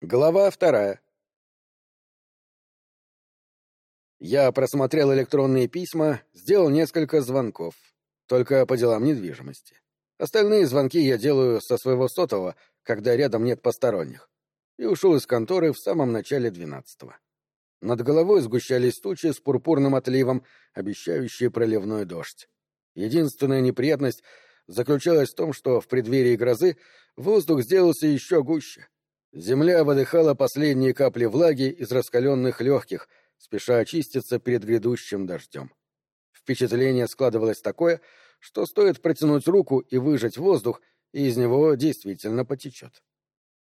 Глава вторая. Я просмотрел электронные письма, сделал несколько звонков. Только по делам недвижимости. Остальные звонки я делаю со своего сотового, когда рядом нет посторонних. И ушел из конторы в самом начале двенадцатого. Над головой сгущались тучи с пурпурным отливом, обещающие проливной дождь. Единственная неприятность заключалась в том, что в преддверии грозы воздух сделался еще гуще — Земля выдыхала последние капли влаги из раскаленных легких, спеша очиститься перед грядущим дождем. Впечатление складывалось такое, что стоит протянуть руку и выжать воздух, и из него действительно потечет.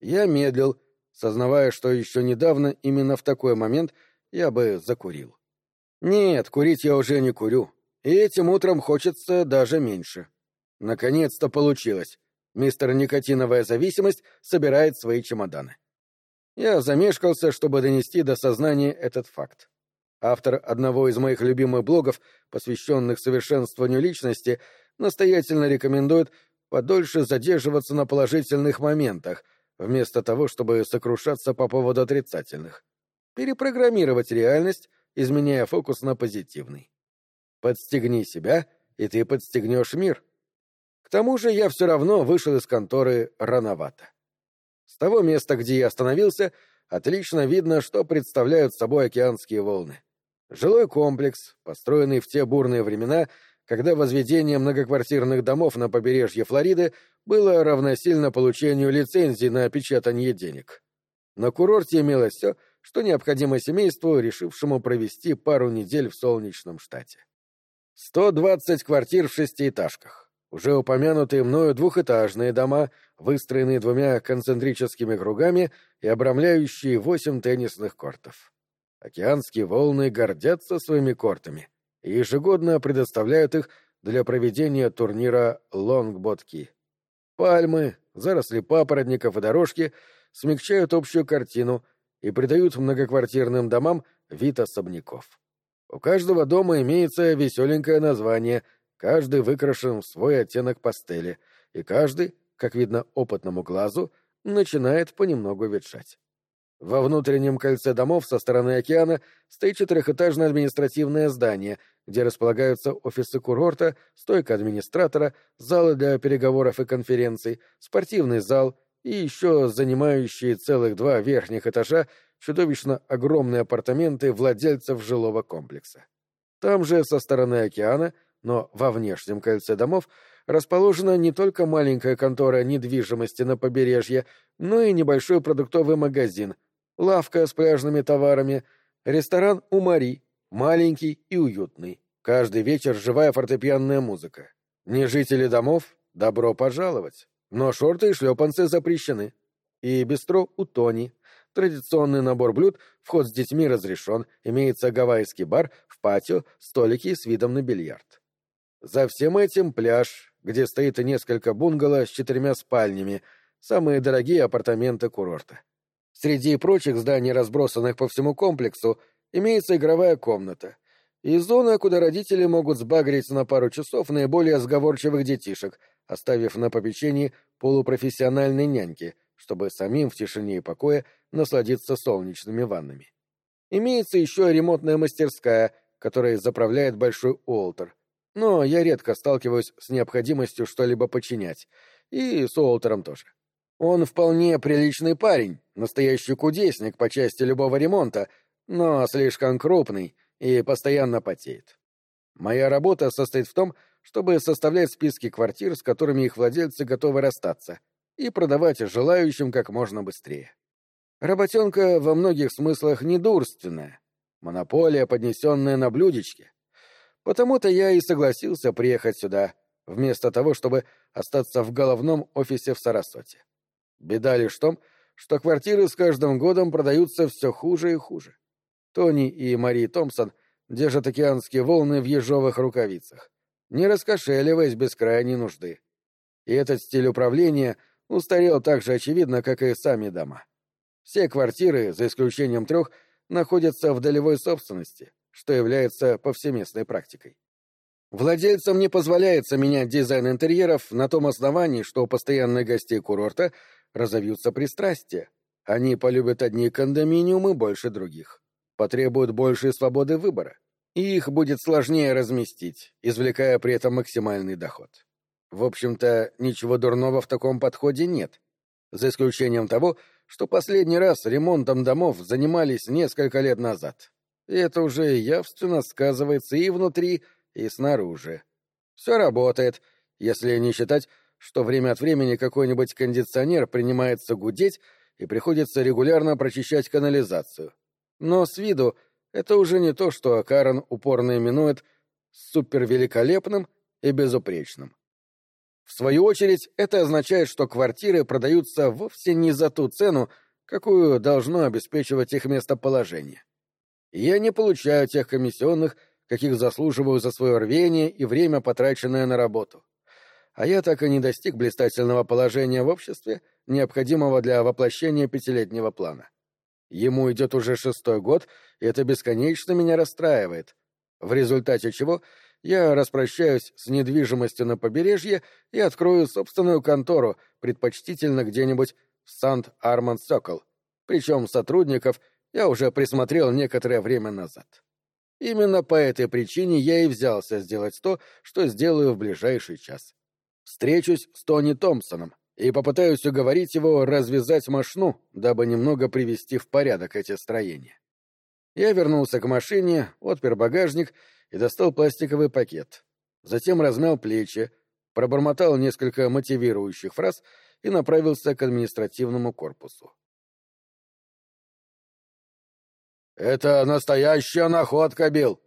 Я медлил, сознавая, что еще недавно именно в такой момент я бы закурил. Нет, курить я уже не курю, и этим утром хочется даже меньше. Наконец-то получилось. Мистер Никотиновая зависимость собирает свои чемоданы. Я замешкался, чтобы донести до сознания этот факт. Автор одного из моих любимых блогов, посвященных совершенствованию личности, настоятельно рекомендует подольше задерживаться на положительных моментах, вместо того, чтобы сокрушаться по поводу отрицательных. Перепрограммировать реальность, изменяя фокус на позитивный. Подстегни себя, и ты подстегнешь мир — к тому же я все равно вышел из конторы рановато. С того места, где я остановился, отлично видно, что представляют собой океанские волны. Жилой комплекс, построенный в те бурные времена, когда возведение многоквартирных домов на побережье Флориды было равносильно получению лицензии на печатание денег. На курорте имелось все, что необходимо семейству, решившему провести пару недель в солнечном штате. 120 квартир в шестиэтажках. Уже упомянутые мною двухэтажные дома, выстроенные двумя концентрическими кругами и обрамляющие восемь теннисных кортов. Океанские волны гордятся своими кортами и ежегодно предоставляют их для проведения турнира лонгботки. Пальмы, заросли папоротников и дорожки смягчают общую картину и придают многоквартирным домам вид особняков. У каждого дома имеется веселенькое название — Каждый выкрашен в свой оттенок пастели, и каждый, как видно опытному глазу, начинает понемногу ветшать. Во внутреннем кольце домов со стороны океана стоит четырехэтажное административное здание, где располагаются офисы курорта, стойка администратора, залы для переговоров и конференций, спортивный зал и еще занимающие целых два верхних этажа чудовищно огромные апартаменты владельцев жилого комплекса. Там же, со стороны океана, но во внешнем кольце домов расположена не только маленькая контора недвижимости на побережье, но и небольшой продуктовый магазин, лавка с пляжными товарами, ресторан у Мари, маленький и уютный. Каждый вечер живая фортепианная музыка. Не жители домов — добро пожаловать. Но шорты и шлепанцы запрещены. И бистро у Тони. Традиционный набор блюд, вход с детьми разрешен, имеется гавайский бар, в патио, столики с видом на бильярд. За всем этим пляж, где стоит несколько бунгало с четырьмя спальнями, самые дорогие апартаменты курорта. Среди прочих зданий, разбросанных по всему комплексу, имеется игровая комната и зона, куда родители могут сбагрить на пару часов наиболее сговорчивых детишек, оставив на попечении полупрофессиональной няньки, чтобы самим в тишине и покое насладиться солнечными ваннами. Имеется еще ремонтная мастерская, которая заправляет большой Уолтер, но я редко сталкиваюсь с необходимостью что-либо починять. И с Уолтером тоже. Он вполне приличный парень, настоящий кудесник по части любого ремонта, но слишком крупный и постоянно потеет. Моя работа состоит в том, чтобы составлять списки квартир, с которыми их владельцы готовы расстаться, и продавать желающим как можно быстрее. Работенка во многих смыслах недурственная. Монополия, поднесенная на блюдечке. Потому-то я и согласился приехать сюда, вместо того, чтобы остаться в головном офисе в Сарасоте. Беда лишь в том, что квартиры с каждым годом продаются все хуже и хуже. Тони и Мари Томпсон держат океанские волны в ежовых рукавицах, не раскошеливаясь без крайней нужды. И этот стиль управления устарел так же очевидно, как и сами дома. Все квартиры, за исключением трех, находятся в долевой собственности, что является повсеместной практикой. Владельцам не позволяется менять дизайн интерьеров на том основании, что у постоянных гостей курорта разовьются пристрастия, Они полюбят одни кондоминиумы больше других, потребуют большей свободы выбора, и их будет сложнее разместить, извлекая при этом максимальный доход. В общем-то, ничего дурного в таком подходе нет, за исключением того, что последний раз ремонтом домов занимались несколько лет назад. И это уже явственно сказывается и внутри, и снаружи. Все работает, если не считать, что время от времени какой-нибудь кондиционер принимается гудеть и приходится регулярно прочищать канализацию. Но с виду это уже не то, что Карен упорно именует супервеликолепным и безупречным. В свою очередь, это означает, что квартиры продаются вовсе не за ту цену, какую должно обеспечивать их местоположение. Я не получаю тех комиссионных, каких заслуживаю за свое рвение и время, потраченное на работу. А я так и не достиг блистательного положения в обществе, необходимого для воплощения пятилетнего плана. Ему идет уже шестой год, и это бесконечно меня расстраивает, в результате чего я распрощаюсь с недвижимостью на побережье и открою собственную контору, предпочтительно где-нибудь в Сант-Арманд-Сокол. Причем сотрудников я уже присмотрел некоторое время назад. Именно по этой причине я и взялся сделать то, что сделаю в ближайший час. Встречусь с Тони Томпсоном и попытаюсь уговорить его развязать мошну, дабы немного привести в порядок эти строения. Я вернулся к машине, отпер багажник и достал пластиковый пакет. Затем размял плечи, пробормотал несколько мотивирующих фраз и направился к административному корпусу. «Это настоящая находка, Билл!»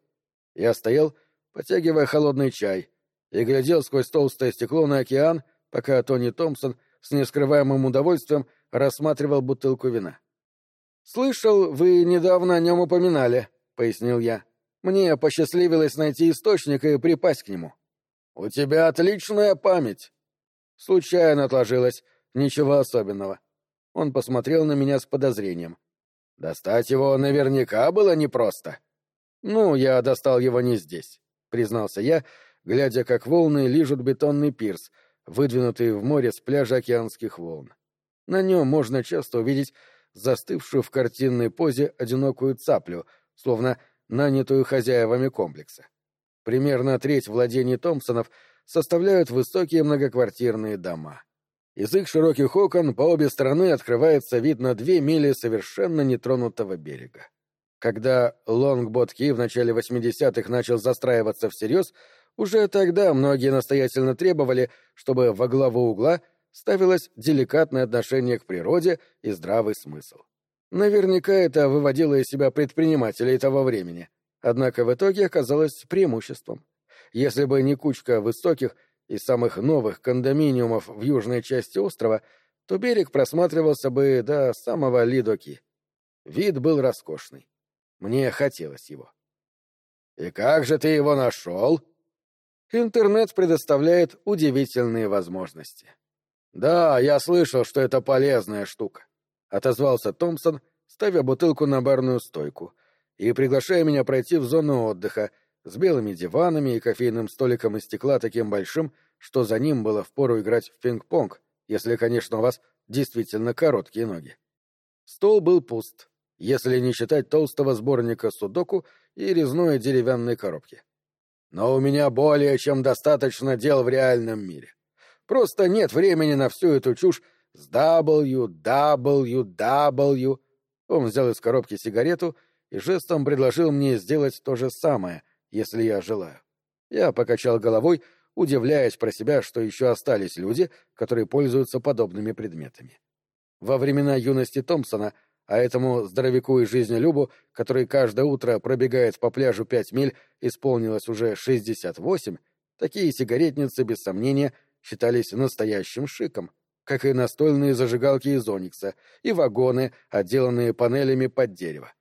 Я стоял, потягивая холодный чай, и глядел сквозь толстое стекло на океан, пока Тони Томпсон с нескрываемым удовольствием рассматривал бутылку вина. «Слышал, вы недавно о нем упоминали», — пояснил я. Мне посчастливилось найти источник и припасть к нему. У тебя отличная память. Случайно отложилось, ничего особенного. Он посмотрел на меня с подозрением. Достать его наверняка было непросто. Ну, я достал его не здесь, признался я, глядя, как волны лижут бетонный пирс, выдвинутый в море с пляжа океанских волн. На нем можно часто увидеть застывшую в картинной позе одинокую цаплю, словно нанятую хозяевами комплекса. Примерно треть владений Томпсонов составляют высокие многоквартирные дома. Из их широких окон по обе стороны открывается вид на две мили совершенно нетронутого берега. Когда Лонгбот-Ки в начале 80-х начал застраиваться всерьез, уже тогда многие настоятельно требовали, чтобы во главу угла ставилось деликатное отношение к природе и здравый смысл. Наверняка это выводило из себя предпринимателей того времени, однако в итоге оказалось преимуществом. Если бы не кучка высоких и самых новых кондоминиумов в южной части острова, то берег просматривался бы до самого Лидоки. Вид был роскошный. Мне хотелось его. «И как же ты его нашел?» Интернет предоставляет удивительные возможности. «Да, я слышал, что это полезная штука отозвался Томпсон, ставя бутылку на барную стойку и приглашая меня пройти в зону отдыха с белыми диванами и кофейным столиком из стекла таким большим, что за ним было впору играть в пинг-понг, если, конечно, у вас действительно короткие ноги. Стол был пуст, если не считать толстого сборника судоку и резной деревянной коробки. Но у меня более чем достаточно дел в реальном мире. Просто нет времени на всю эту чушь с WWW. Он взял из коробки сигарету и жестом предложил мне сделать то же самое, если я желаю. Я покачал головой, удивляясь про себя, что еще остались люди, которые пользуются подобными предметами. Во времена юности Томпсона, а этому здоровяку и жизнелюбу, который каждое утро пробегает по пляжу пять миль, исполнилось уже шестьдесят восемь, такие сигаретницы, без сомнения, считались настоящим шиком — как и настольные зажигалки из оникса, и вагоны, отделанные панелями под дерево.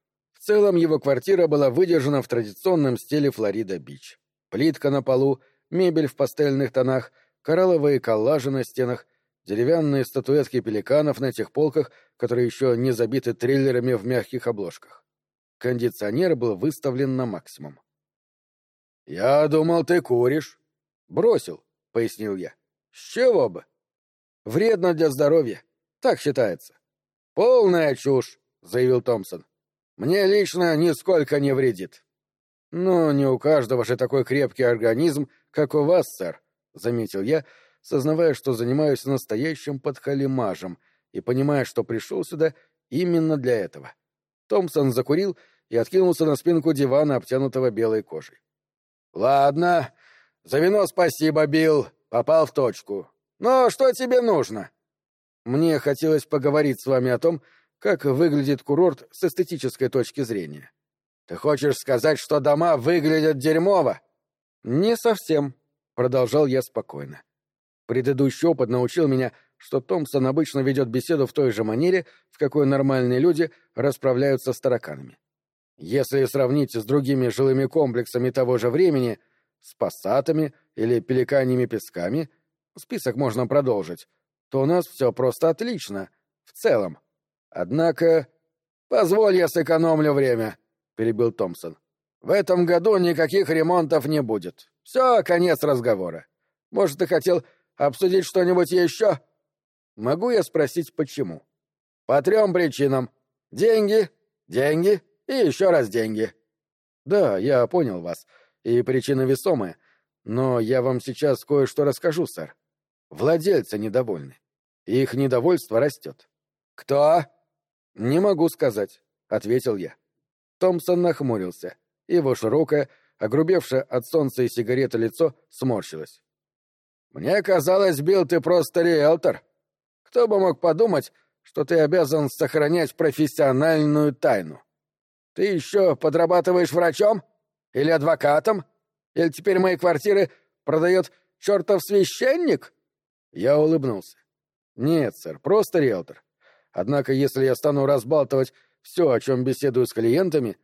В целом его квартира была выдержана в традиционном стиле Флорида-Бич. Плитка на полу, мебель в пастельных тонах, коралловые коллажи на стенах, деревянные статуэтки пеликанов на тех полках, которые еще не забиты триллерами в мягких обложках. Кондиционер был выставлен на максимум. «Я думал, ты куришь». «Бросил», — пояснил я. «С чего бы?» Вредно для здоровья. Так считается. «Полная чушь», — заявил Томпсон. «Мне лично нисколько не вредит». «Но не у каждого же такой крепкий организм, как у вас, сэр», — заметил я, сознавая, что занимаюсь настоящим подхалимажем и понимая, что пришел сюда именно для этого. Томпсон закурил и откинулся на спинку дивана, обтянутого белой кожей. «Ладно. За вино спасибо, Билл. Попал в точку. Но что тебе нужно?» «Мне хотелось поговорить с вами о том, как выглядит курорт с эстетической точки зрения». «Ты хочешь сказать, что дома выглядят дерьмово?» «Не совсем», — продолжал я спокойно. Предыдущий опыт научил меня, что Томпсон обычно ведет беседу в той же манере, в какой нормальные люди расправляются с тараканами. Если сравнить с другими жилыми комплексами того же времени, с пассатами или пеликаньими песками, список можно продолжить, то у нас все просто отлично, в целом. Однако... «Позволь, я сэкономлю время», — перебил Томпсон. «В этом году никаких ремонтов не будет. Все, конец разговора. Может, ты хотел обсудить что-нибудь еще?» «Могу я спросить, почему?» «По трем причинам. Деньги, деньги и еще раз деньги. Да, я понял вас, и причина весомая, но я вам сейчас кое-что расскажу, сэр. Владельцы недовольны. Их недовольство растет. Кто? Не могу сказать, ответил я. Томпсон нахмурился. Его широкое, огрубевшее от солнца и сигареты лицо сморщилось. «Мне казалось, Билл, ты просто риэлтор. Кто бы мог подумать, что ты обязан сохранять профессиональную тайну?» Ты еще подрабатываешь врачом? Или адвокатом? Или теперь мои квартиры продает чертов священник?» Я улыбнулся. «Нет, сэр, просто риэлтор. Однако, если я стану разбалтывать все, о чем беседую с клиентами,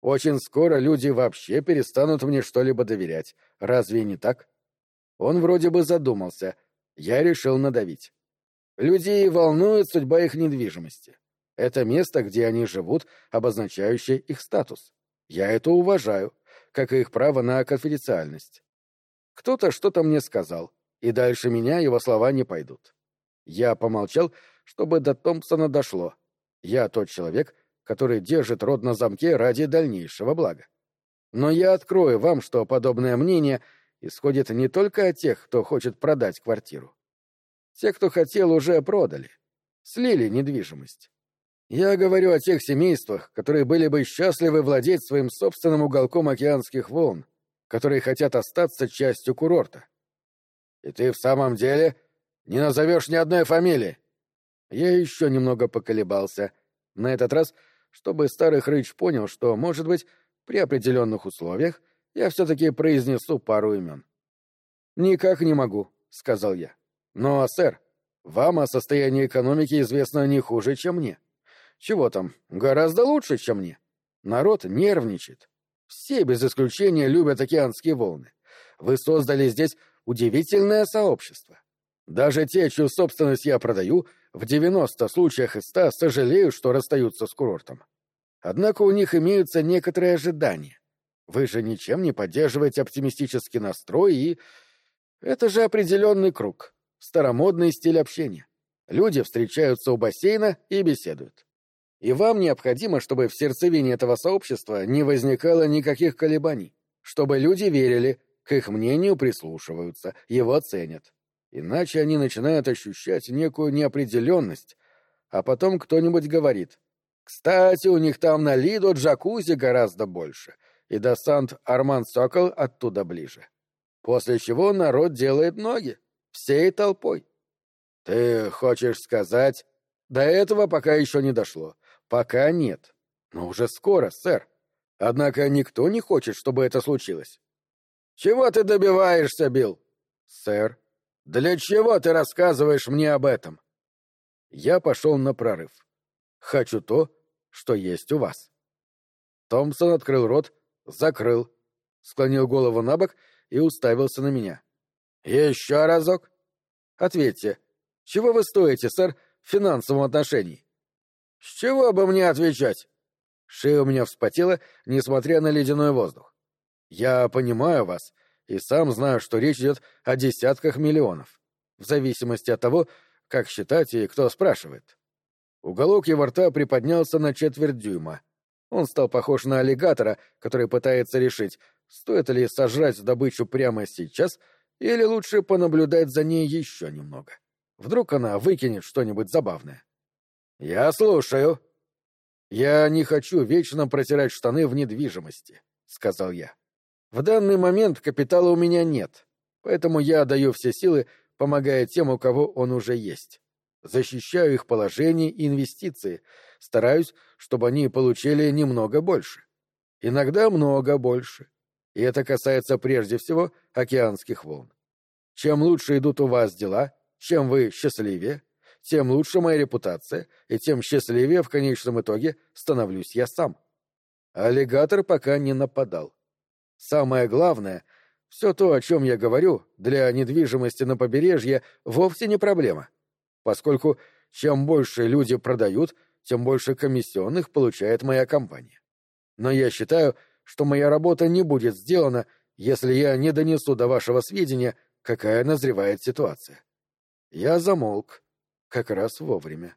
очень скоро люди вообще перестанут мне что-либо доверять. Разве не так?» Он вроде бы задумался. Я решил надавить. Людей волнует судьба их недвижимости. Это место, где они живут, обозначающее их статус. Я это уважаю, как и их право на конфиденциальность. Кто-то что-то мне сказал, и дальше меня его слова не пойдут. Я помолчал, чтобы до Томпсона дошло. Я тот человек, который держит рот на замке ради дальнейшего блага. Но я открою вам, что подобное мнение исходит не только от тех, кто хочет продать квартиру. Те, кто хотел, уже продали, слили недвижимость. Я говорю о тех семействах, которые были бы счастливы владеть своим собственным уголком океанских волн, которые хотят остаться частью курорта. И ты в самом деле не назовешь ни одной фамилии? Я еще немного поколебался. На этот раз, чтобы старый хрыч понял, что, может быть, при определенных условиях я все-таки произнесу пару имен. «Никак не могу», — сказал я. «Но, сэр, вам о состоянии экономики известно не хуже, чем мне. Чего там, гораздо лучше, чем мне. Народ нервничает. Все без исключения любят океанские волны. Вы создали здесь удивительное сообщество. Даже те, чью собственность я продаю, в 90 случаях из 100 сожалеют, что расстаются с курортом. Однако у них имеются некоторые ожидания. Вы же ничем не поддерживаете оптимистический настрой и... Это же определенный круг, старомодный стиль общения. Люди встречаются у бассейна и беседуют. И вам необходимо, чтобы в сердцевине этого сообщества не возникало никаких колебаний, чтобы люди верили, к их мнению прислушиваются, его ценят. Иначе они начинают ощущать некую неопределенность, а потом кто-нибудь говорит «Кстати, у них там на Лидо джакузи гораздо больше, и до Сант-Арман-Сокол оттуда ближе». После чего народ делает ноги, всей толпой. «Ты хочешь сказать...» До этого пока еще не дошло. Пока нет. Но уже скоро, сэр. Однако никто не хочет, чтобы это случилось. Чего ты добиваешься, Билл? Сэр, для чего ты рассказываешь мне об этом? Я пошел на прорыв. Хочу то, что есть у вас. Томпсон открыл рот, закрыл, склонил голову на бок и уставился на меня. «Еще разок?» «Ответьте, чего вы стоите, сэр, в финансовом отношении?» «С чего бы мне отвечать?» Шея у меня вспотела, несмотря на ледяной воздух. «Я понимаю вас, и сам знаю, что речь идет о десятках миллионов, в зависимости от того, как считать и кто спрашивает. Уголок его рта приподнялся на четверть дюйма. Он стал похож на аллигатора, который пытается решить, стоит ли сожрать добычу прямо сейчас или лучше понаблюдать за ней еще немного. Вдруг она выкинет что-нибудь забавное. «Я слушаю». «Я не хочу вечно протирать штаны в недвижимости», — сказал я. «В данный момент капитала у меня нет, поэтому я даю все силы, помогая тем, у кого он уже есть. Защищаю их положение и инвестиции, стараюсь, чтобы они получили немного больше. Иногда много больше. И это касается прежде всего океанских волн. Чем лучше идут у вас дела, чем вы счастливее, тем лучше моя репутация, и тем счастливее в конечном итоге становлюсь я сам. Аллигатор пока не нападал. Самое главное, все то, о чем я говорю, для недвижимости на побережье вовсе не проблема, поскольку чем больше люди продают, тем больше комиссионных получает моя компания. Но я считаю, что моя работа не будет сделана, если я не донесу до вашего сведения, какая назревает ситуация. Я замолк, как раз вовремя.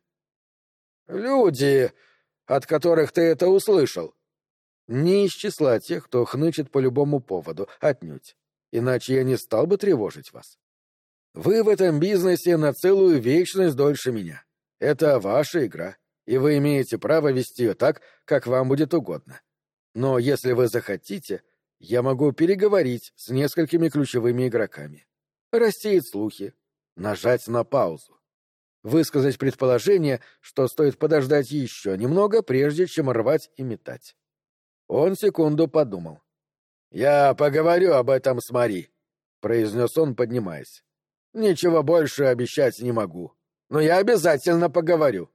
«Люди, от которых ты это услышал?» «Не из числа тех, кто хнычет по любому поводу, отнюдь. Иначе я не стал бы тревожить вас. Вы в этом бизнесе на целую вечность дольше меня. Это ваша игра, и вы имеете право вести ее так, как вам будет угодно. Но если вы захотите, я могу переговорить с несколькими ключевыми игроками, рассеять слухи, нажать на паузу, высказать предположение, что стоит подождать еще немного, прежде чем рвать и метать. Он секунду подумал. «Я поговорю об этом с Мари», — произнес он, поднимаясь. «Ничего больше обещать не могу, но я обязательно поговорю.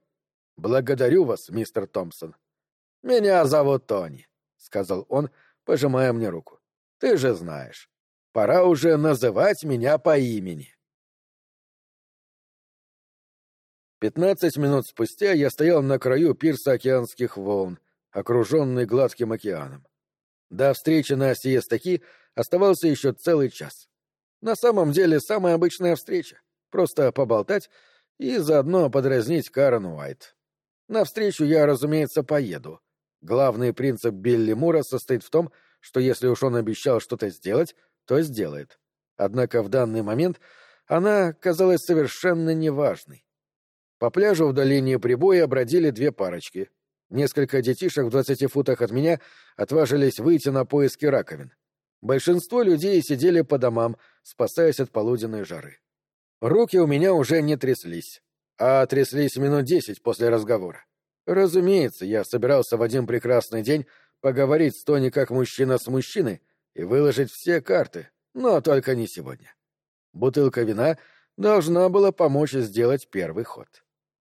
Благодарю вас, мистер Томпсон. Меня зовут Тони», — сказал он, пожимая мне руку. «Ты же знаешь, пора уже называть меня по имени». Пятнадцать минут спустя я стоял на краю пирса океанских волн, окруженный гладким океаном. До встречи на Сиестаки оставался еще целый час. На самом деле самая обычная встреча. Просто поболтать и заодно подразнить Карен Уайт. На встречу я, разумеется, поеду. Главный принцип Билли Мура состоит в том, что если уж он обещал что-то сделать, то сделает. Однако в данный момент она казалась совершенно неважной. По пляжу в долине прибоя бродили две парочки — Несколько детишек в двадцати футах от меня отважились выйти на поиски раковин. Большинство людей сидели по домам, спасаясь от полуденной жары. Руки у меня уже не тряслись, а тряслись минут десять после разговора. Разумеется, я собирался в один прекрасный день поговорить с Тони как мужчина с мужчиной и выложить все карты, но только не сегодня. Бутылка вина должна была помочь сделать первый ход.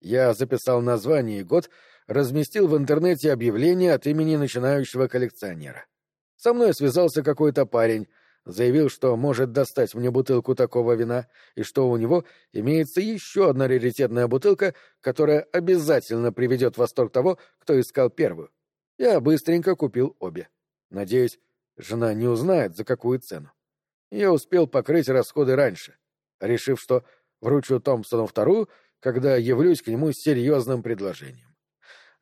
Я записал название и год — разместил в интернете объявление от имени начинающего коллекционера. Со мной связался какой-то парень, заявил, что может достать мне бутылку такого вина, и что у него имеется еще одна раритетная бутылка, которая обязательно приведет в восторг того, кто искал первую. Я быстренько купил обе. Надеюсь, жена не узнает, за какую цену. Я успел покрыть расходы раньше, решив, что вручу Томпсону вторую, когда явлюсь к нему с серьезным предложением.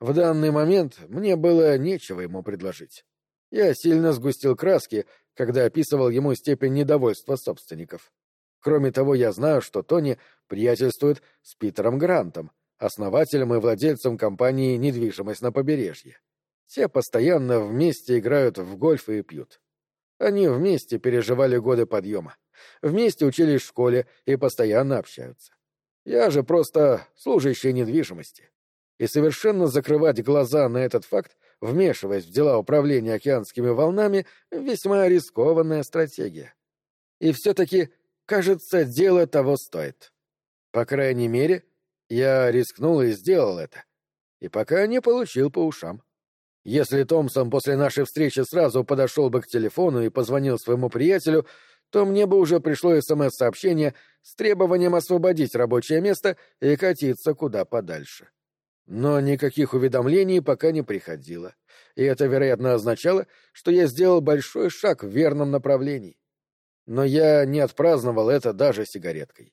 В данный момент мне было нечего ему предложить. Я сильно сгустил краски, когда описывал ему степень недовольства собственников. Кроме того, я знаю, что Тони приятельствует с Питером Грантом, основателем и владельцем компании «Недвижимость на побережье». Все постоянно вместе играют в гольф и пьют. Они вместе переживали годы подъема, вместе учились в школе и постоянно общаются. Я же просто служащий недвижимости и совершенно закрывать глаза на этот факт, вмешиваясь в дела управления океанскими волнами, весьма рискованная стратегия. И все-таки, кажется, дело того стоит. По крайней мере, я рискнул и сделал это. И пока не получил по ушам. Если Томпсон после нашей встречи сразу подошел бы к телефону и позвонил своему приятелю, то мне бы уже пришло СМС-сообщение с требованием освободить рабочее место и катиться куда подальше. Но никаких уведомлений пока не приходило, и это, вероятно, означало, что я сделал большой шаг в верном направлении. Но я не отпраздновал это даже сигареткой.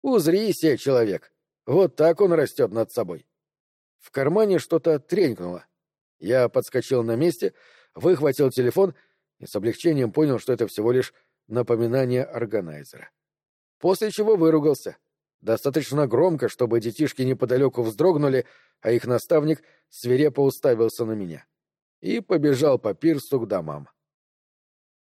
Узри себе, человек, вот так он растет над собой. В кармане что-то тренькнуло. Я подскочил на месте, выхватил телефон и с облегчением понял, что это всего лишь напоминание органайзера. После чего выругался. Достаточно громко, чтобы детишки неподалеку вздрогнули, а их наставник свирепо уставился на меня. И побежал по пирсу к домам.